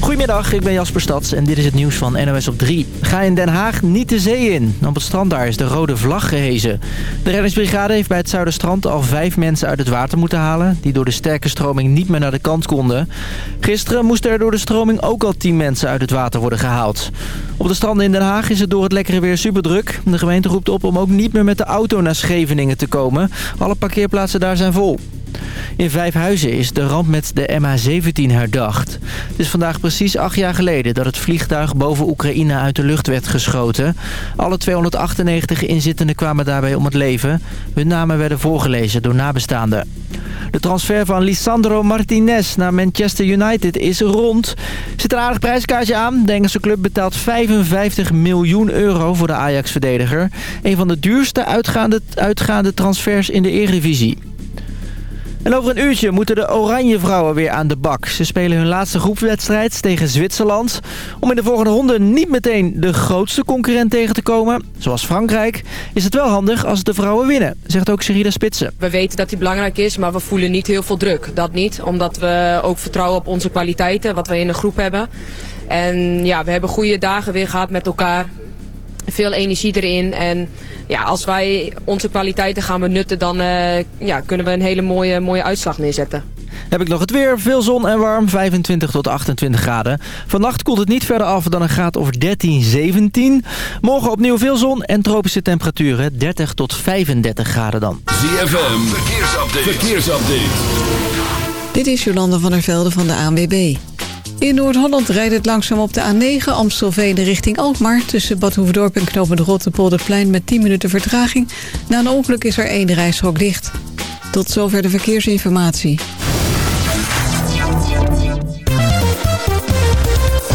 Goedemiddag, ik ben Jasper Stads en dit is het nieuws van NOS op 3. Ga in Den Haag niet de zee in. Op het strand daar is de rode vlag gehezen. De reddingsbrigade heeft bij het Zuiderstrand al vijf mensen uit het water moeten halen... die door de sterke stroming niet meer naar de kant konden. Gisteren moesten er door de stroming ook al tien mensen uit het water worden gehaald. Op de stranden in Den Haag is het door het lekkere weer superdruk. De gemeente roept op om ook niet meer met de auto naar Scheveningen te komen. Alle parkeerplaatsen daar zijn vol. In Vijfhuizen is de ramp met de MH17 herdacht. Het is vandaag precies acht jaar geleden dat het vliegtuig boven Oekraïne uit de lucht werd geschoten. Alle 298 inzittenden kwamen daarbij om het leven. Hun namen werden voorgelezen door nabestaanden. De transfer van Lisandro Martinez naar Manchester United is rond. Zit een aardig prijskaartje aan. De Engelse club betaalt 55 miljoen euro voor de Ajax-verdediger. Een van de duurste uitgaande, uitgaande transfers in de Eredivisie. En over een uurtje moeten de Oranje Vrouwen weer aan de bak. Ze spelen hun laatste groepswedstrijd tegen Zwitserland. Om in de volgende ronde niet meteen de grootste concurrent tegen te komen, zoals Frankrijk, is het wel handig als de vrouwen winnen, zegt ook Sherida Spitsen. We weten dat die belangrijk is, maar we voelen niet heel veel druk. Dat niet, omdat we ook vertrouwen op onze kwaliteiten, wat we in de groep hebben. En ja, we hebben goede dagen weer gehad met elkaar. Veel energie erin en ja, als wij onze kwaliteiten gaan benutten, dan uh, ja, kunnen we een hele mooie, mooie uitslag neerzetten. Heb ik nog het weer. Veel zon en warm. 25 tot 28 graden. Vannacht koelt het niet verder af dan een graad of 13, 17. Morgen opnieuw veel zon en tropische temperaturen. 30 tot 35 graden dan. ZFM. Verkeersupdate. Verkeersupdate. Dit is Jolanda van der Velde van de ANWB. In Noord-Holland rijdt het langzaam op de A9 Amstelveen richting Alkmaar... tussen Bad Hoefdorp en Knopend Rotterpolderplein met 10 minuten vertraging. Na een ongeluk is er één rijstrook dicht. Tot zover de verkeersinformatie.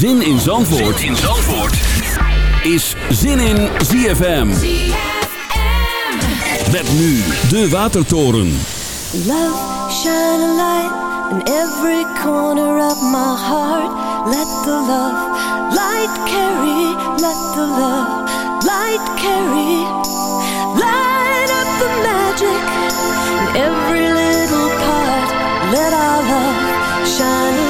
Zin in Zandvoort, zin in Zandvoort. is Zin in ZFM. Met nu de Watertoren. Love, shine a light. in every corner of my heart. Let the love light carry, let the love light carry. Light up the magic in every little part. Let our love shine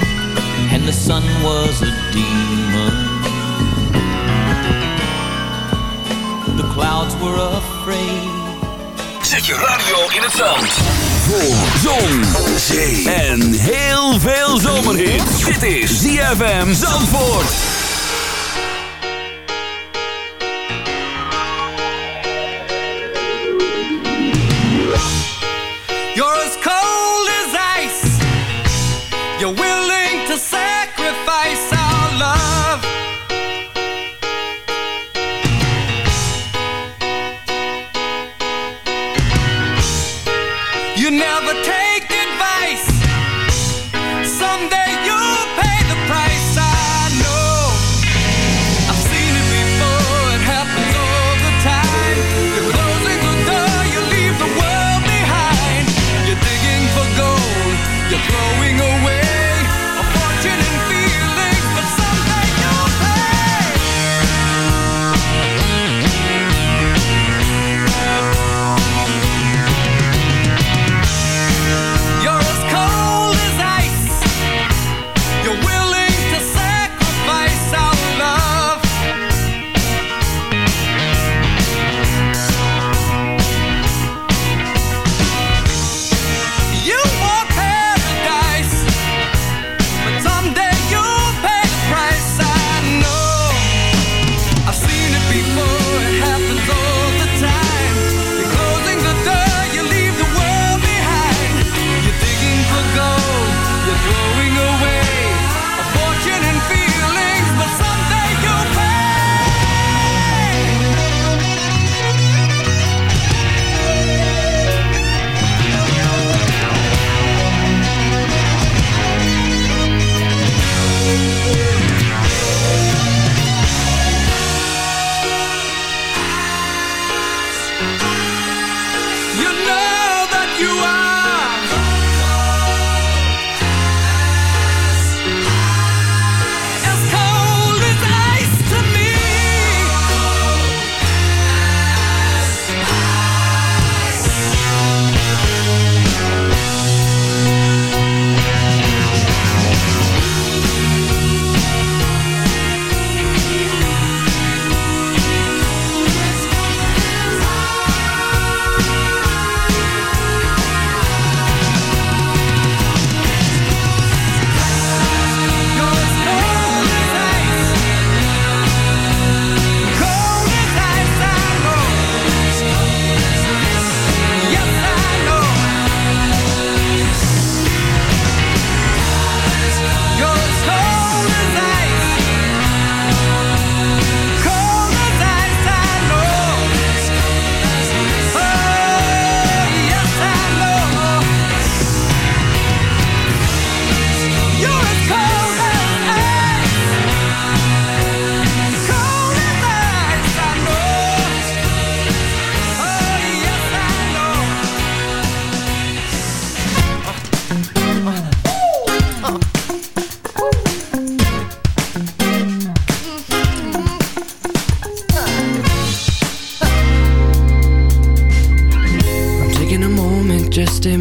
and the sun was a demon. The clouds were afraid. Zet je radio in het zand. Voor zon, zee en heel veel zomerhit. Dit is ZFM Zandvoort.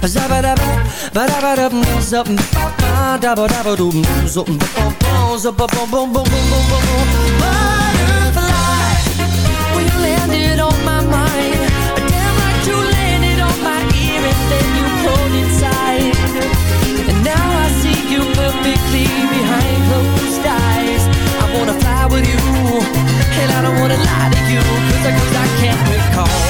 ba da ba. Zabba-dabba, ba-dabba-dum, zup, dabba-dabba-dum, zup, ba-bum, zup, ba-bum, bum, bum, bum, bum, bum. Butterfly, when you landed on my mind, damn right you landed on my ear and then you. And now I see you perfectly behind closed eyes. I wanna fly with you, and I don't wanna lie to you, cause I, cause I can't recall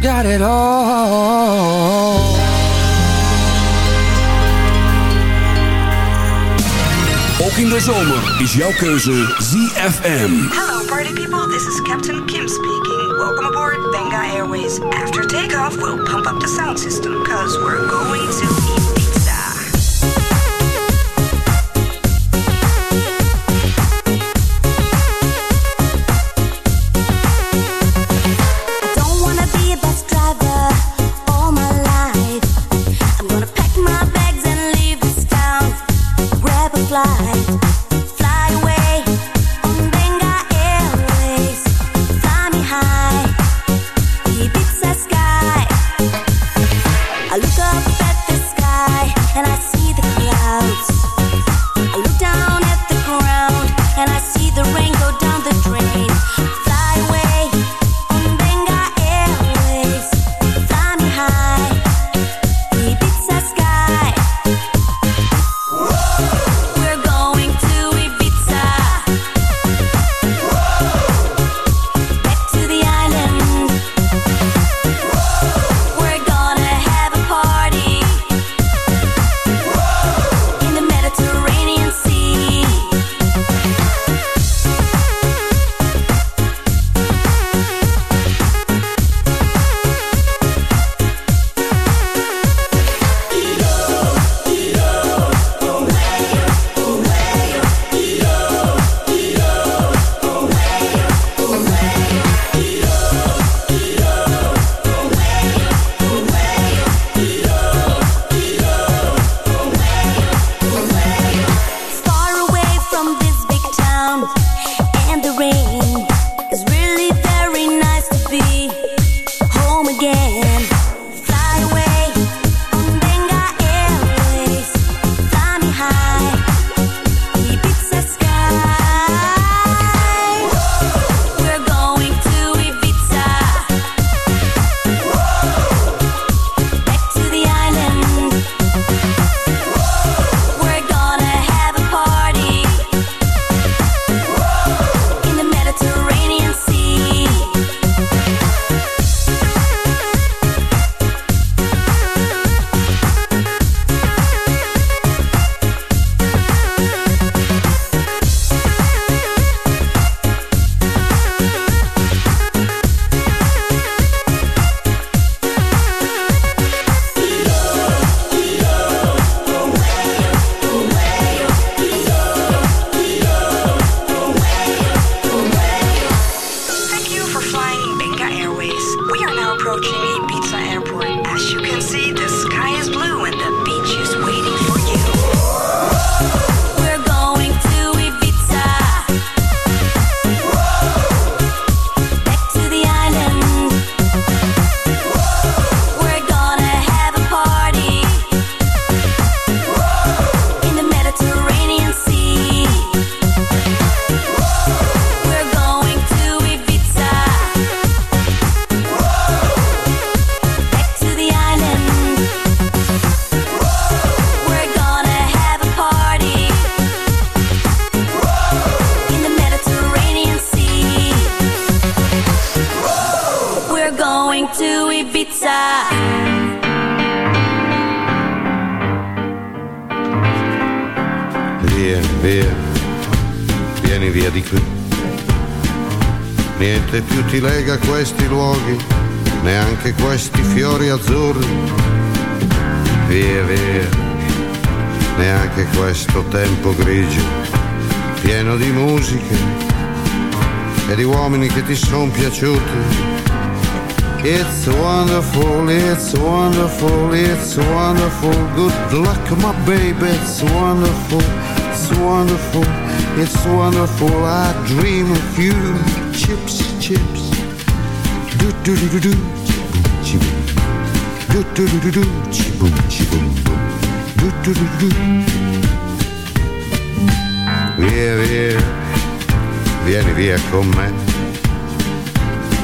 got it all. Ook in de zomer is jouw keuze ZFM. Hello, party people. This is Captain Kim speaking. Welcome aboard Benga Airways. After takeoff, we'll pump up the sound system because we're going to ti sono piaciuti. It's wonderful, it's wonderful, it's wonderful. Good luck, my baby, it's wonderful, it's wonderful, it's wonderful. I dream of you. Chips, chips. Do do do do do. Chiboom. Do do do do do. Chiboom, boom. Do do do do do. Via, via, vieni via con me.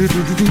Do do do do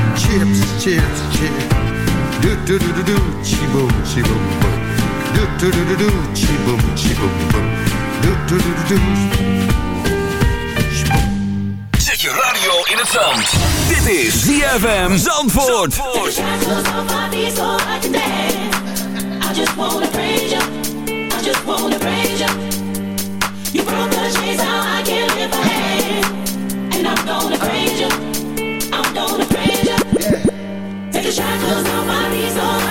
Chips, chips, chips. Do do do do do, chi boom, chi boom boom. Do do do do do, chi boom, chi boom boom. Do do do do do. Zet je radio in het zand. Dit is ZFM Zandvoort. I just wanna praise Take the shackles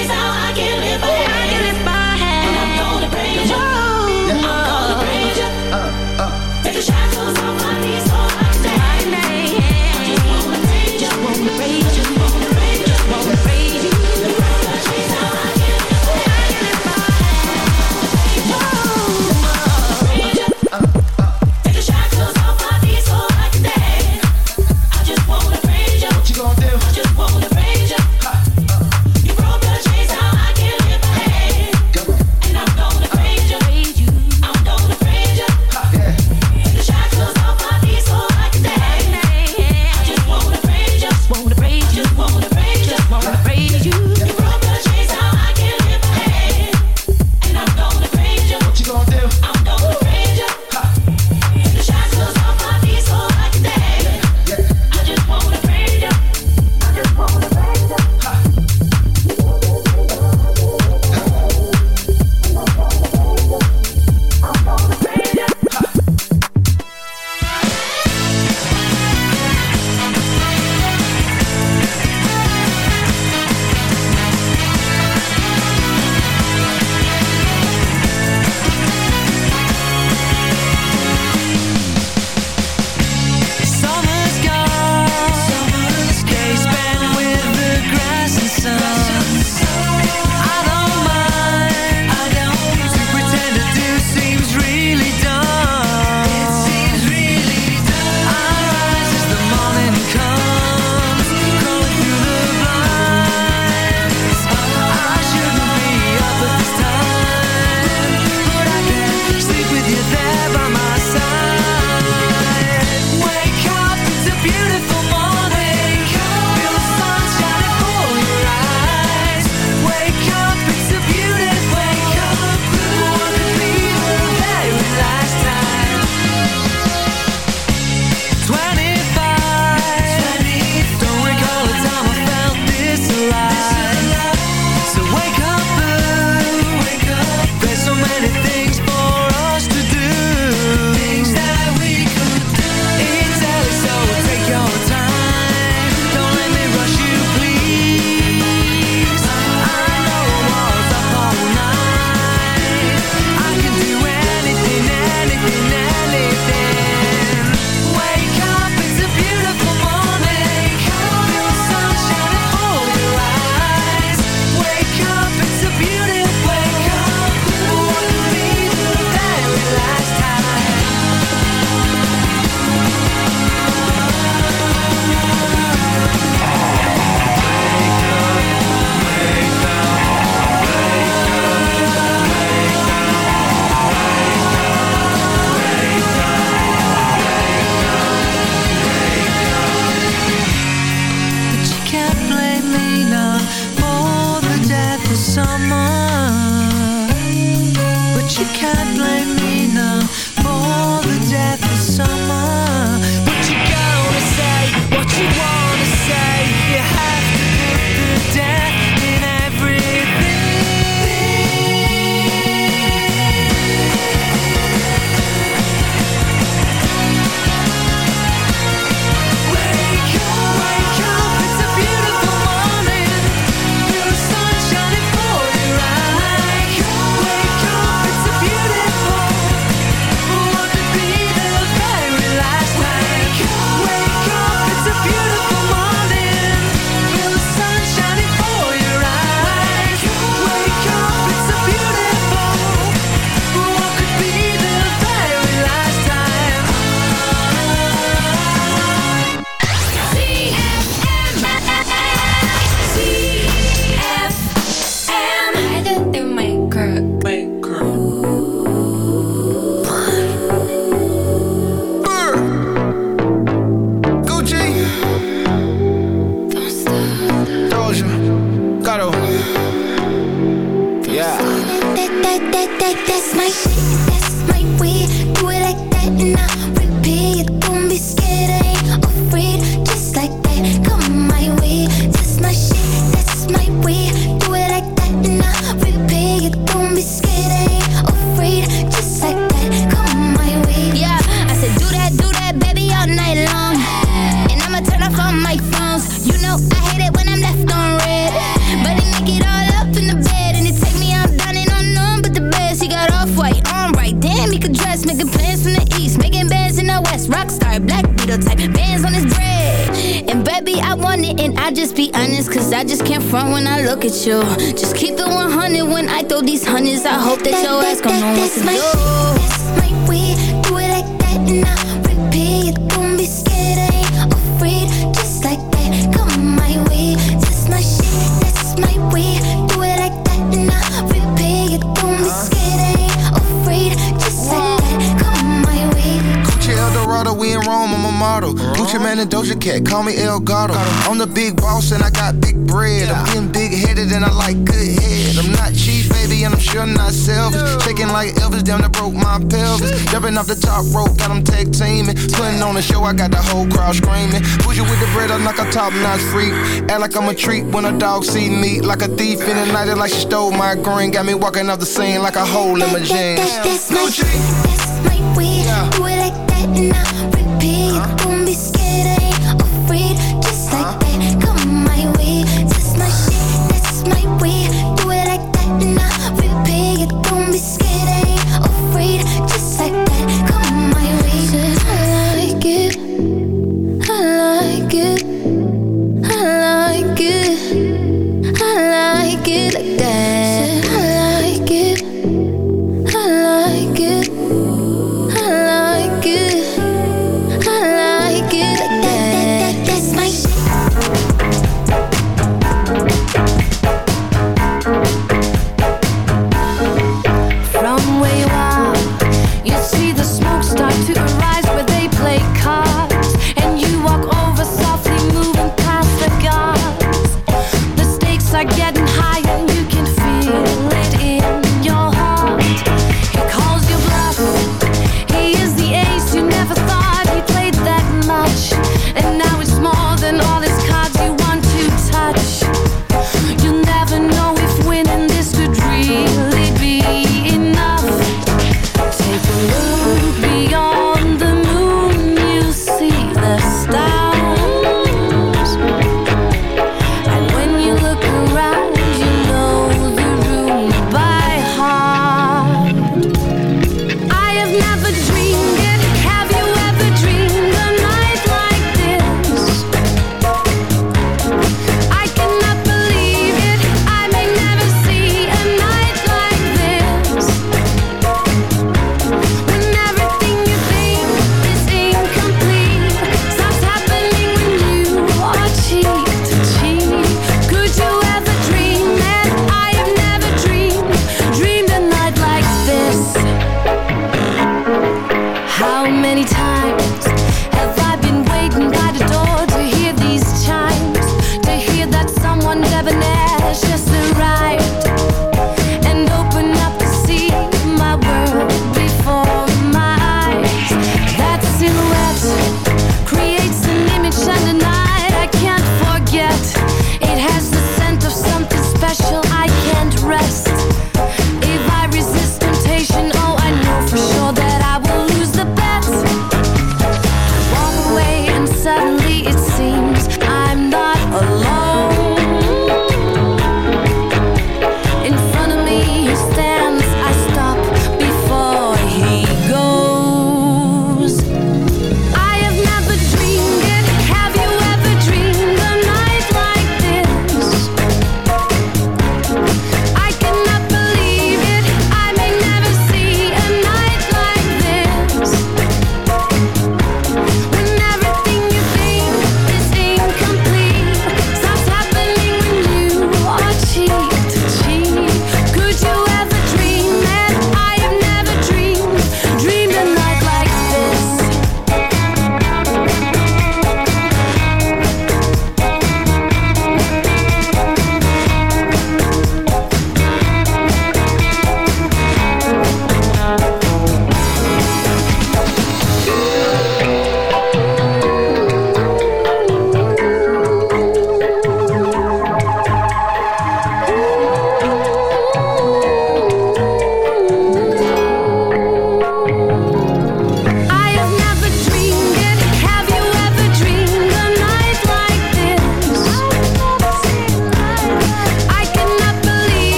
on the show, I got the whole crowd screaming. Bougie with the bread, i like a top notch freak. Act like I'm a treat when a dog see me. Like a thief in the night, it's like she stole my green. Got me walking off the scene like a hole in my jeans. That's, my, that's my weed. Yeah. Do it like that and I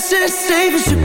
safe as you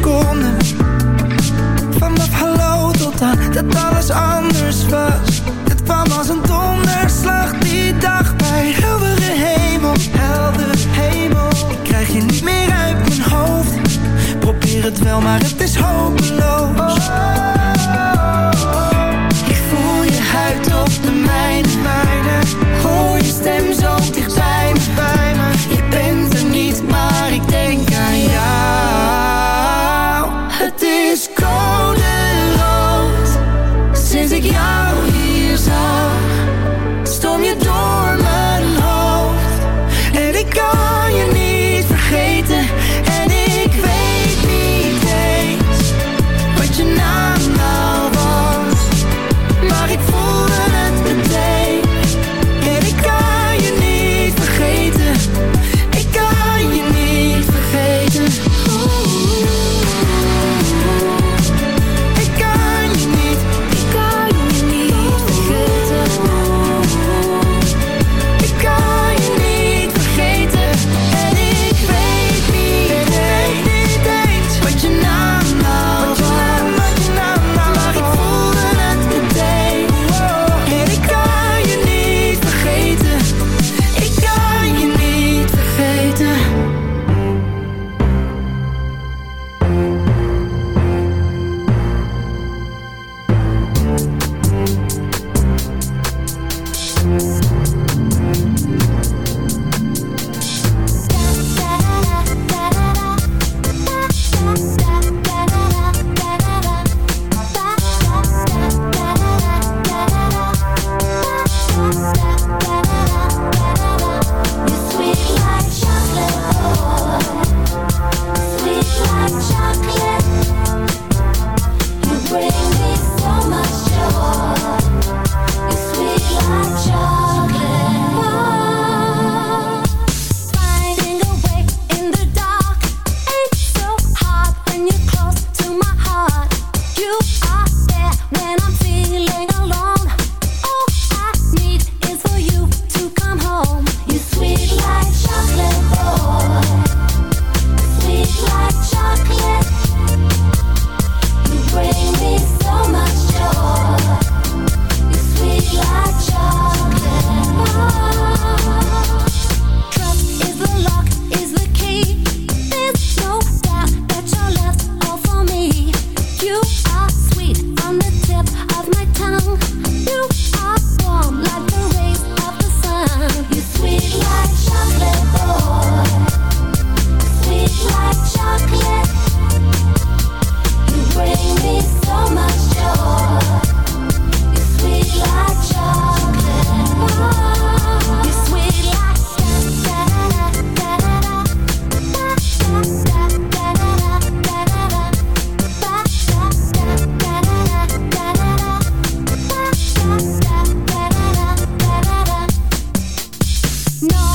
No.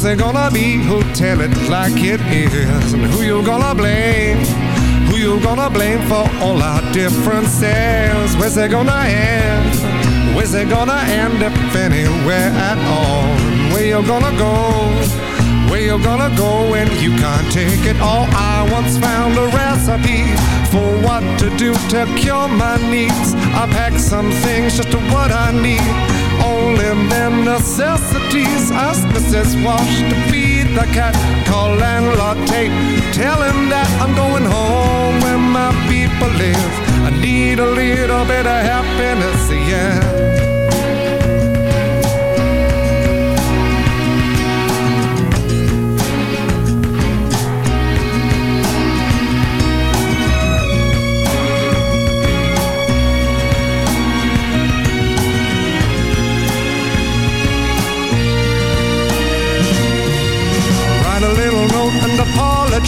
Who's it gonna be? Who'll tell it like it is? And who you gonna blame? Who you gonna blame for all our differences? Where's it gonna end? Where's it gonna end if anywhere at all? Where you gonna go? Where you're gonna go when you can't take it all? I once found a recipe for what to do to cure my needs. I packed some things just to what I need. Only them necessities. Ask Mrs. Wash to feed the cat. Call landlord Tate. Tell him that I'm going home where my people live. I need a little bit of happiness, yeah.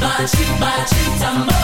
Bachi, bachi, tambo